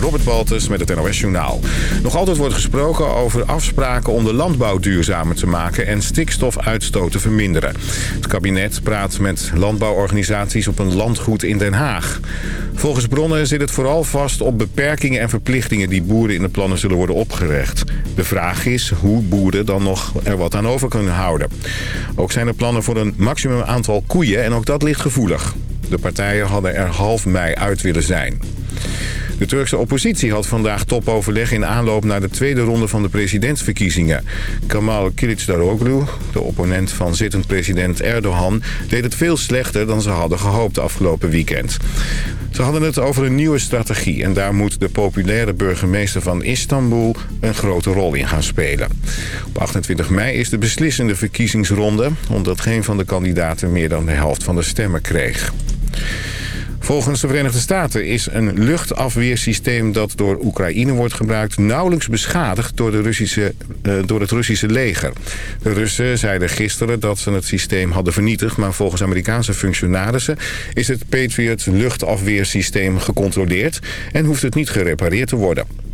Robert Baltus met het NOS Journaal. Nog altijd wordt gesproken over afspraken om de landbouw duurzamer te maken... en stikstofuitstoot te verminderen. Het kabinet praat met landbouworganisaties op een landgoed in Den Haag. Volgens bronnen zit het vooral vast op beperkingen en verplichtingen... die boeren in de plannen zullen worden opgelegd. De vraag is hoe boeren dan nog er wat aan over kunnen houden. Ook zijn er plannen voor een maximum aantal koeien en ook dat ligt gevoelig. De partijen hadden er half mei uit willen zijn. De Turkse oppositie had vandaag topoverleg in aanloop naar de tweede ronde van de presidentsverkiezingen. Kemal Kılıçdaroğlu, de opponent van zittend president Erdogan, deed het veel slechter dan ze hadden gehoopt afgelopen weekend. Ze hadden het over een nieuwe strategie en daar moet de populaire burgemeester van Istanbul een grote rol in gaan spelen. Op 28 mei is de beslissende verkiezingsronde, omdat geen van de kandidaten meer dan de helft van de stemmen kreeg. Volgens de Verenigde Staten is een luchtafweersysteem dat door Oekraïne wordt gebruikt... nauwelijks beschadigd door, de Russische, uh, door het Russische leger. De Russen zeiden gisteren dat ze het systeem hadden vernietigd... maar volgens Amerikaanse functionarissen is het Patriot luchtafweersysteem gecontroleerd... en hoeft het niet gerepareerd te worden.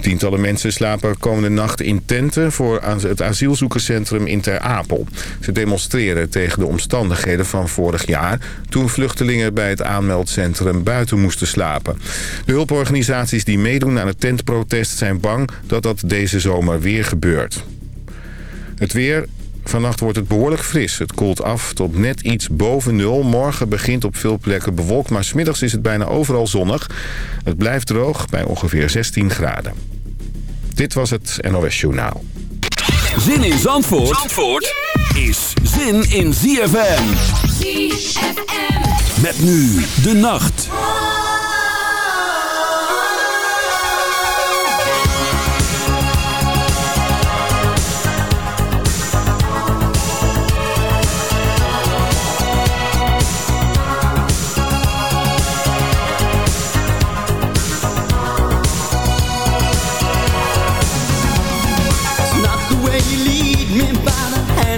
Tientallen mensen slapen komende nacht in tenten voor het asielzoekerscentrum in Ter Apel. Ze demonstreren tegen de omstandigheden van vorig jaar... toen vluchtelingen bij het aanmeldcentrum buiten moesten slapen. De hulporganisaties die meedoen aan het tentprotest zijn bang dat dat deze zomer weer gebeurt. Het weer, Vannacht wordt het behoorlijk fris. Het koelt af tot net iets boven nul. Morgen begint op veel plekken bewolkt, maar smiddags is het bijna overal zonnig. Het blijft droog bij ongeveer 16 graden. Dit was het NOS Journaal. Zin in Zandvoort, Zandvoort is zin in ZFM. ZFM. Met nu de nacht.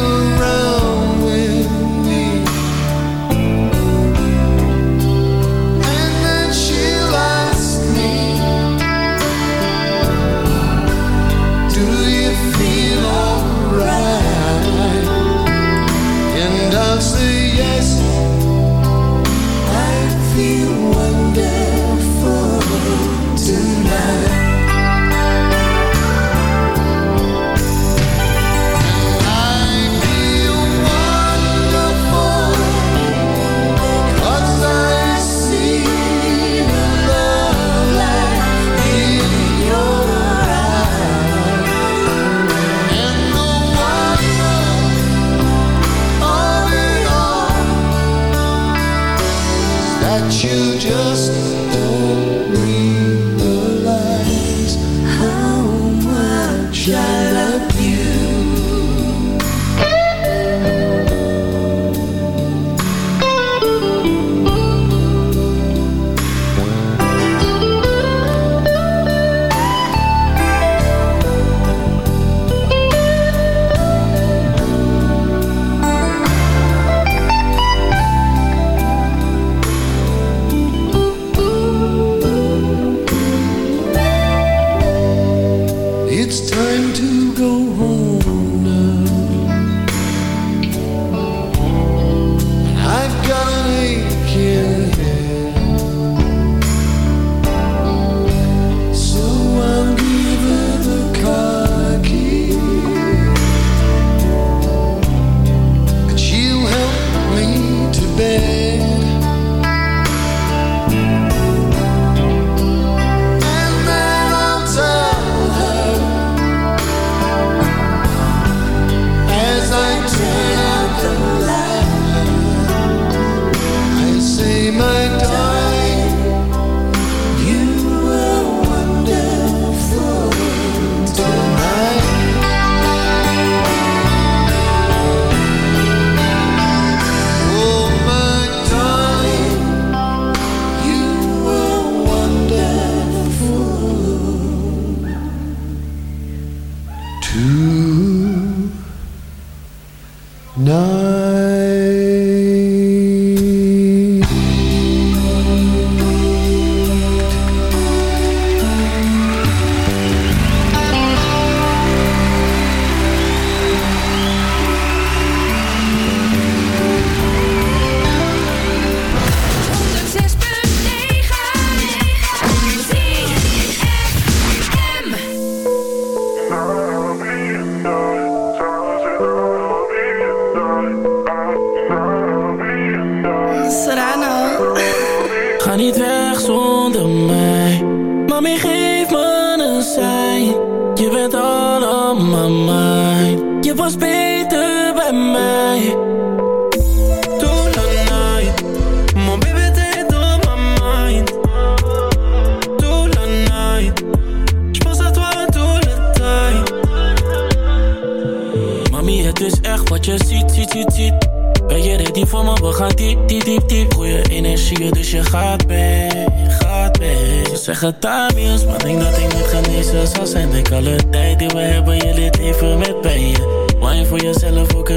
the road.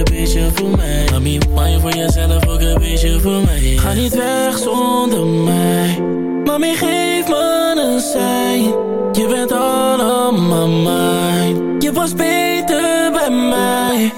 een beetje voor mij Mami, je voor jezelf ook een beetje voor mij Ga niet weg zonder mij. Mami, geef me een sein Je bent allemaal mijn Je was beter bij mij.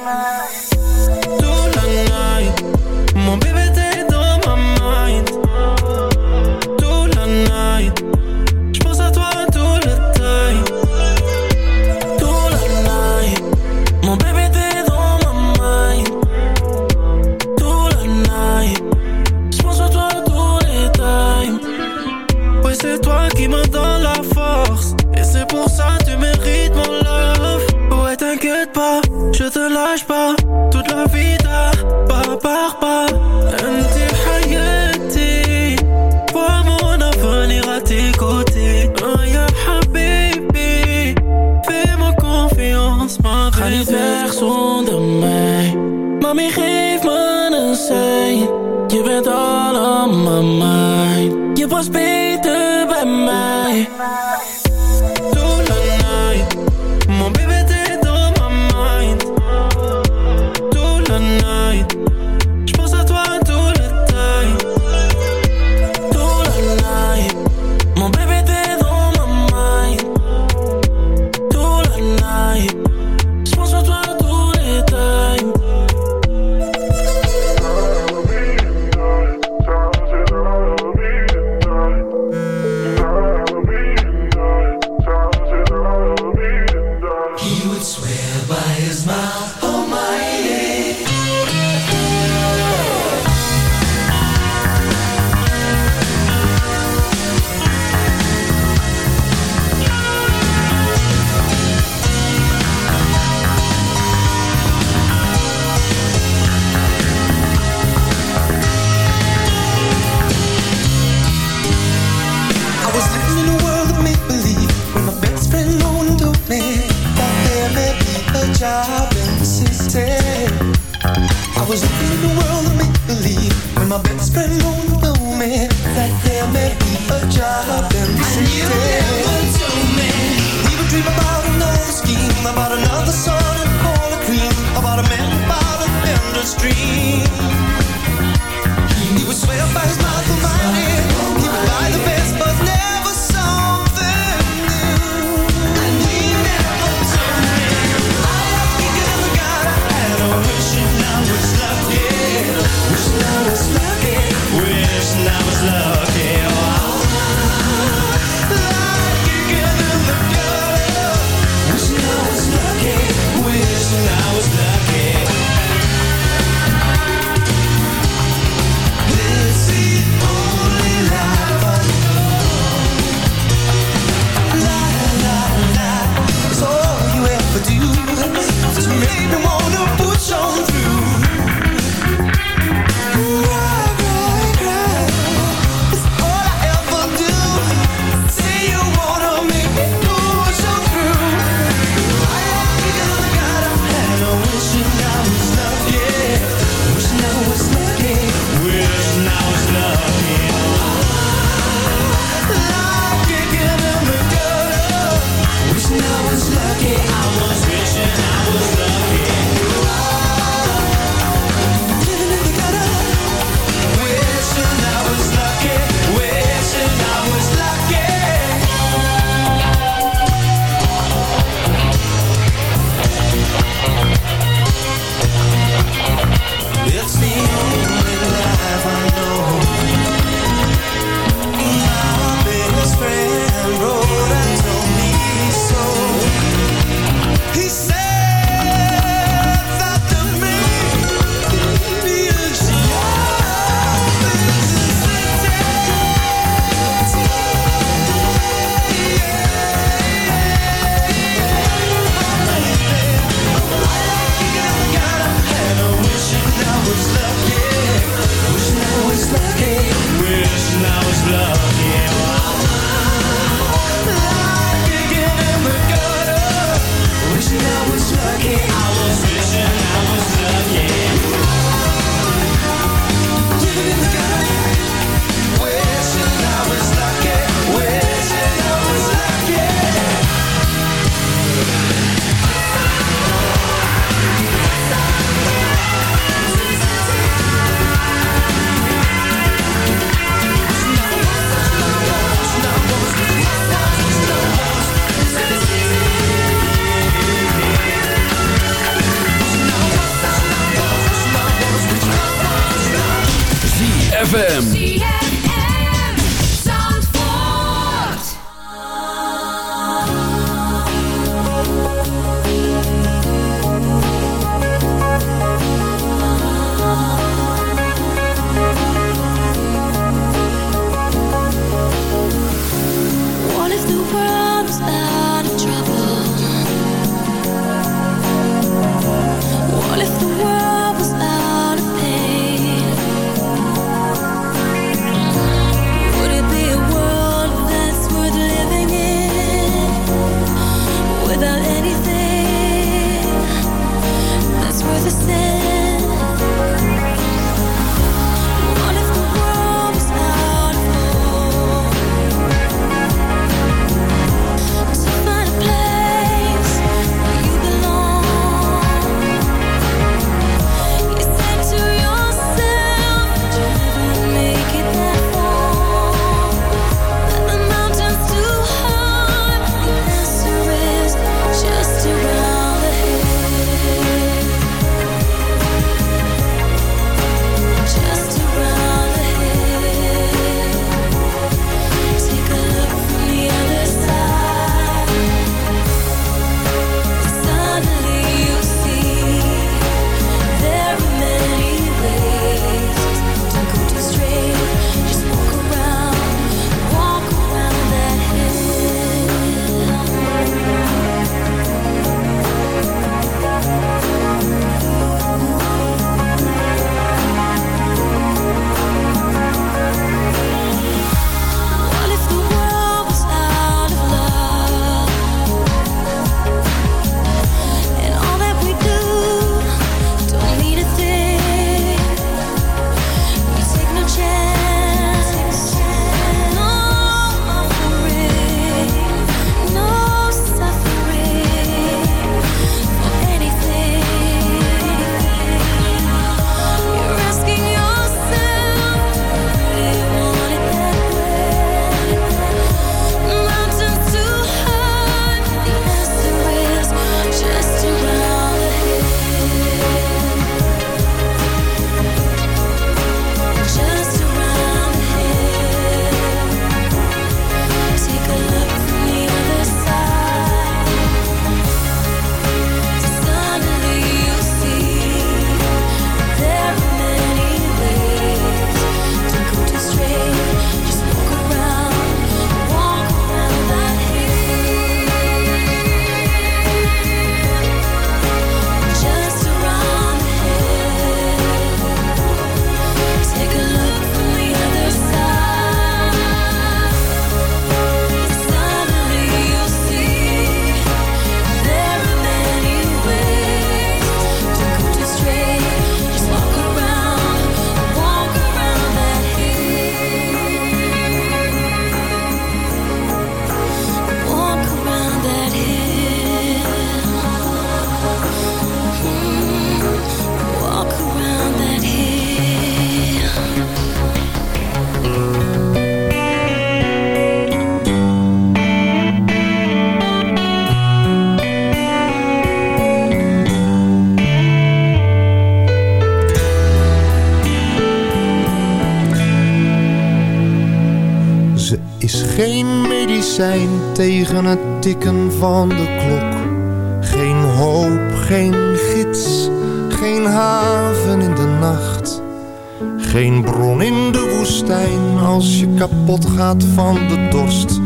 Van de dorst.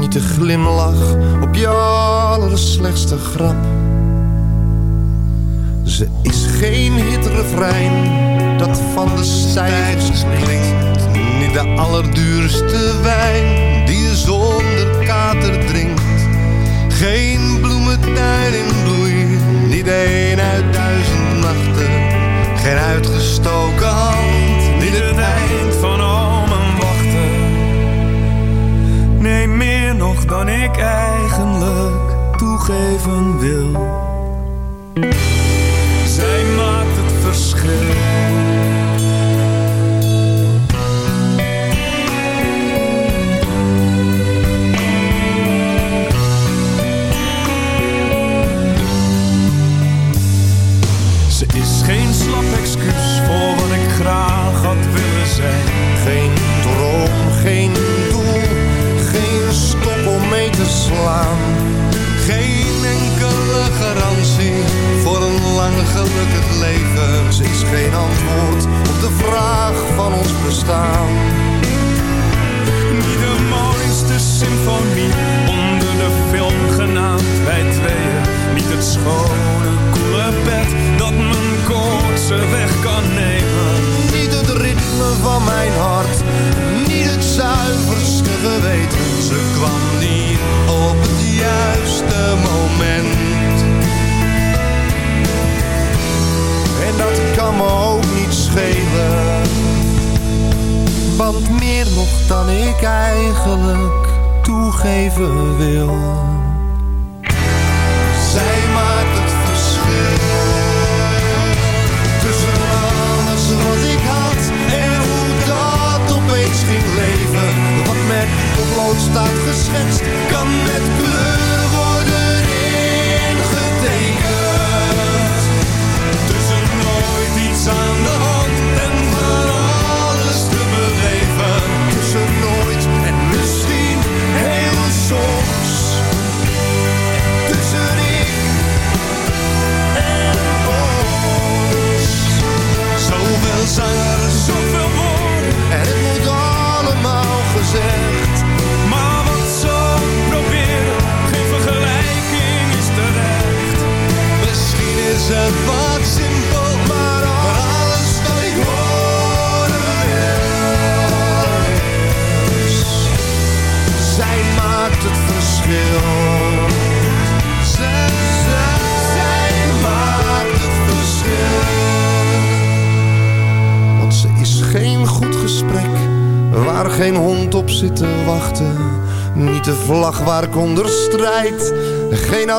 Niet de glimlach op je allerslechtste grap. Ze is geen hitrefrein dat van de stijgers klinkt. Niet de allerduurste wijn die je zonder kater drinkt. Geen bloementuin in bloei, niet een uit duizend nachten. Geen uitgestoken hand, niet het eind Nee, meer nog dan ik eigenlijk toegeven wil. Zij maakt het verschil. Geen antwoord op de vraag van ons bestaan. Niet de mooiste symfonie onder de film genaamd wij tweeën. Niet het schone, koele bed dat mijn koortse weg kan nemen. Niet het ritme van mijn hart, niet het zuiverste geweten. Ze kwam niet op het juiste moment. Dat kan me ook niet schelen. Want meer nog dan ik eigenlijk toegeven wil.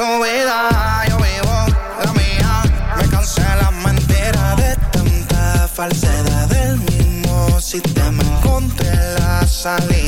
yo vivo la mía. Me cansé la mentira de tanta falsedad del mismo sistema. Encontré la salida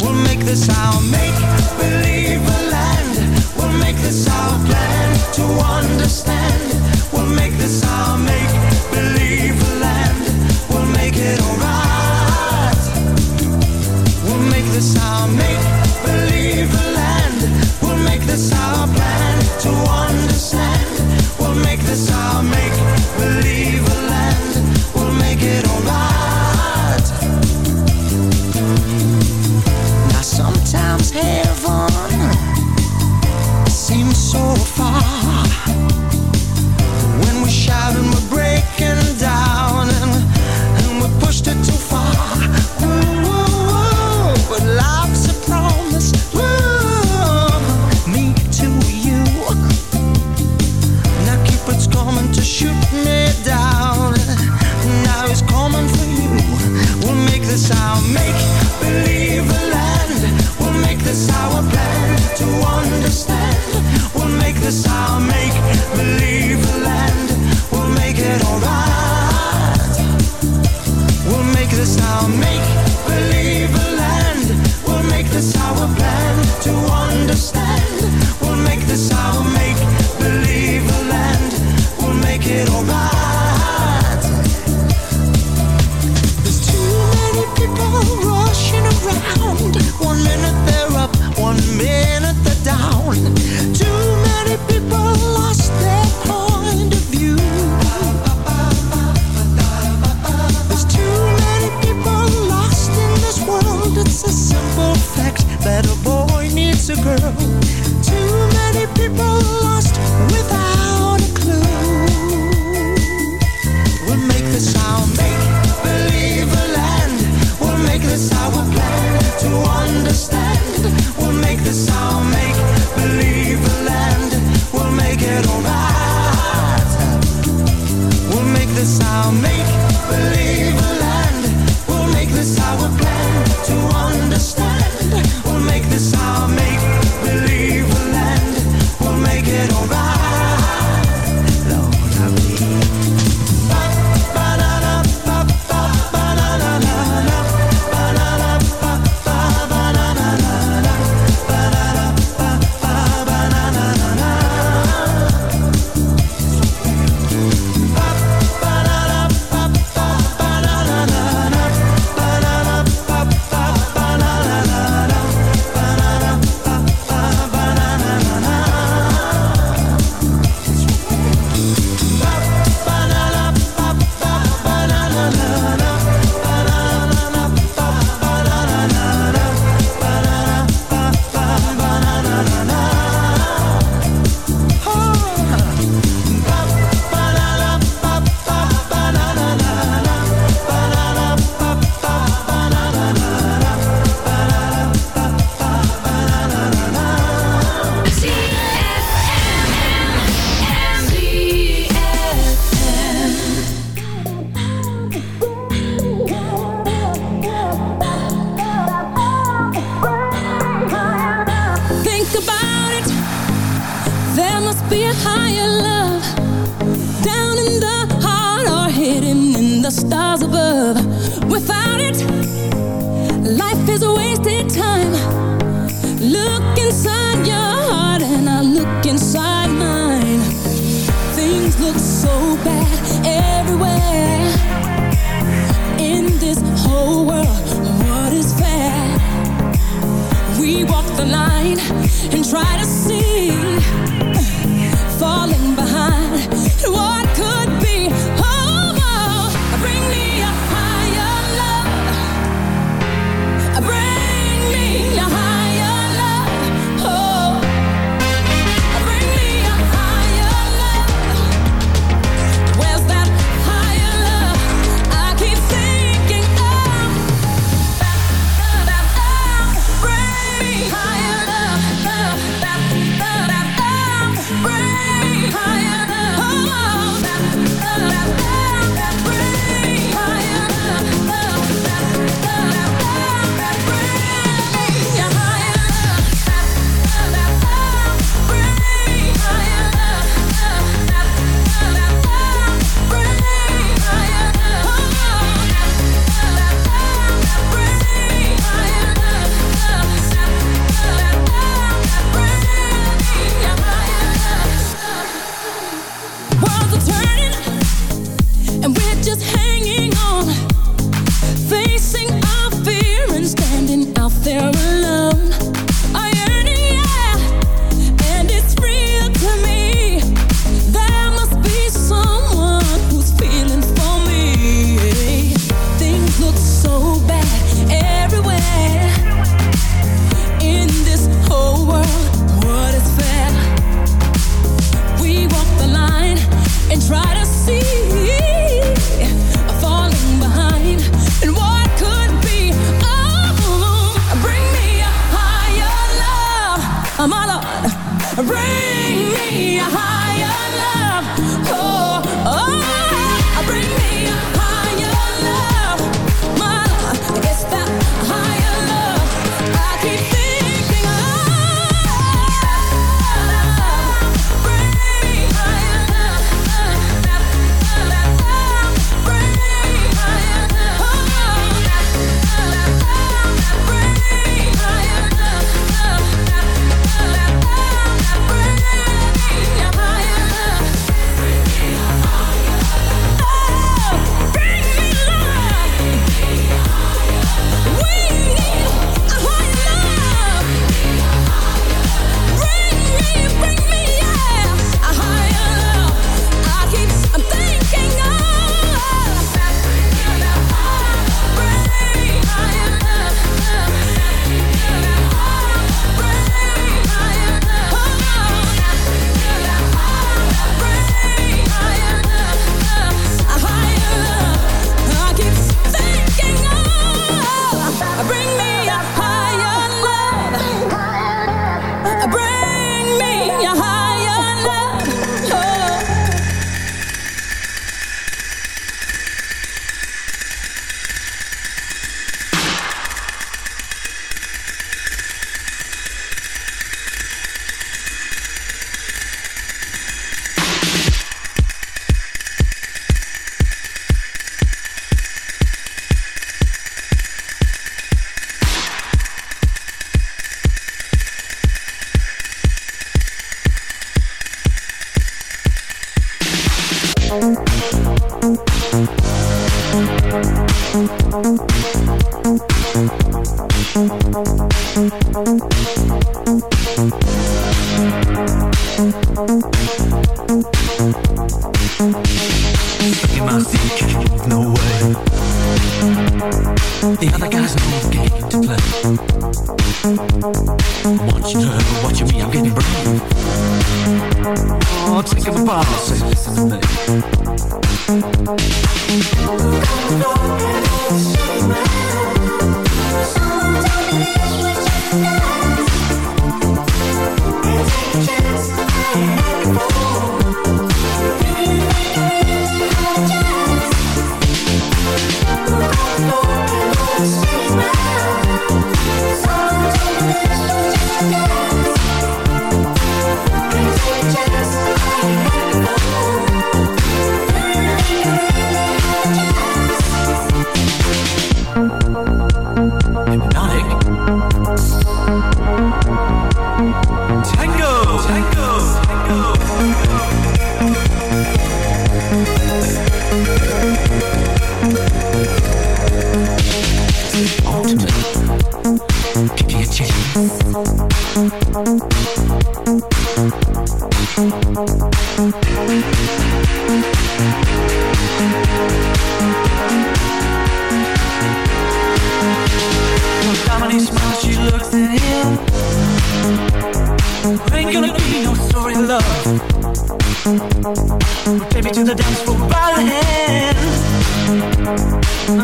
We'll make the sound, make and try to see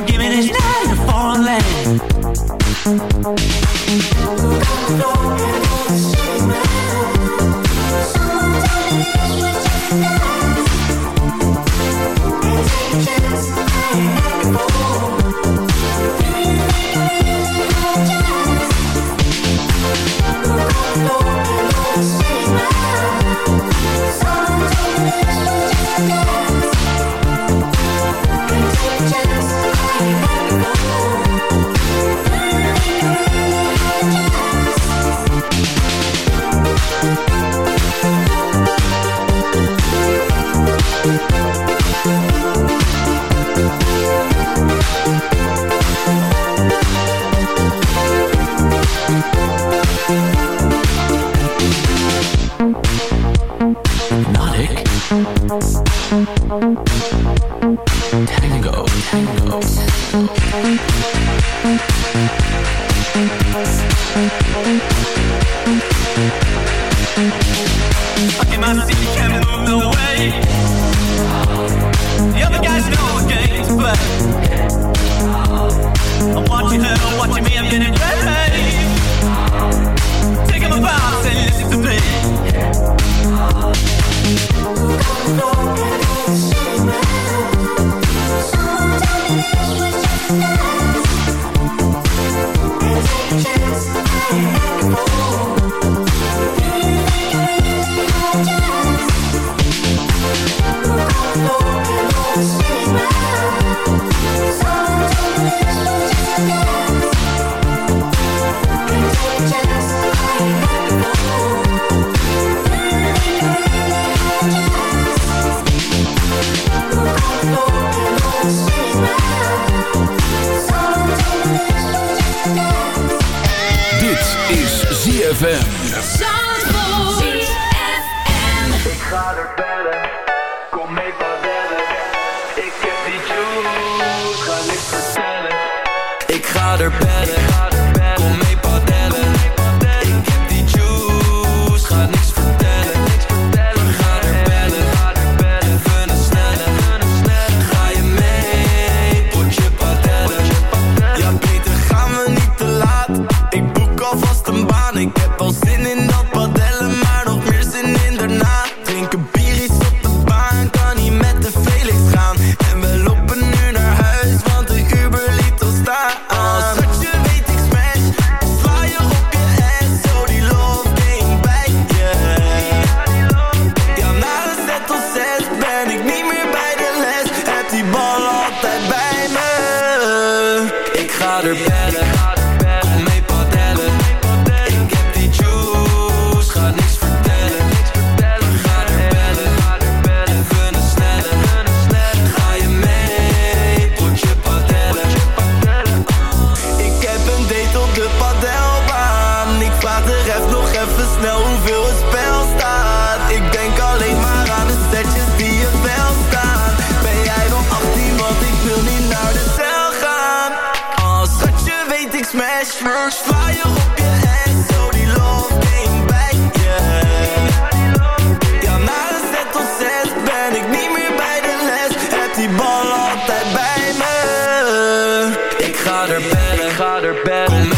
Give me this Ik ga er bellen, ga er bellen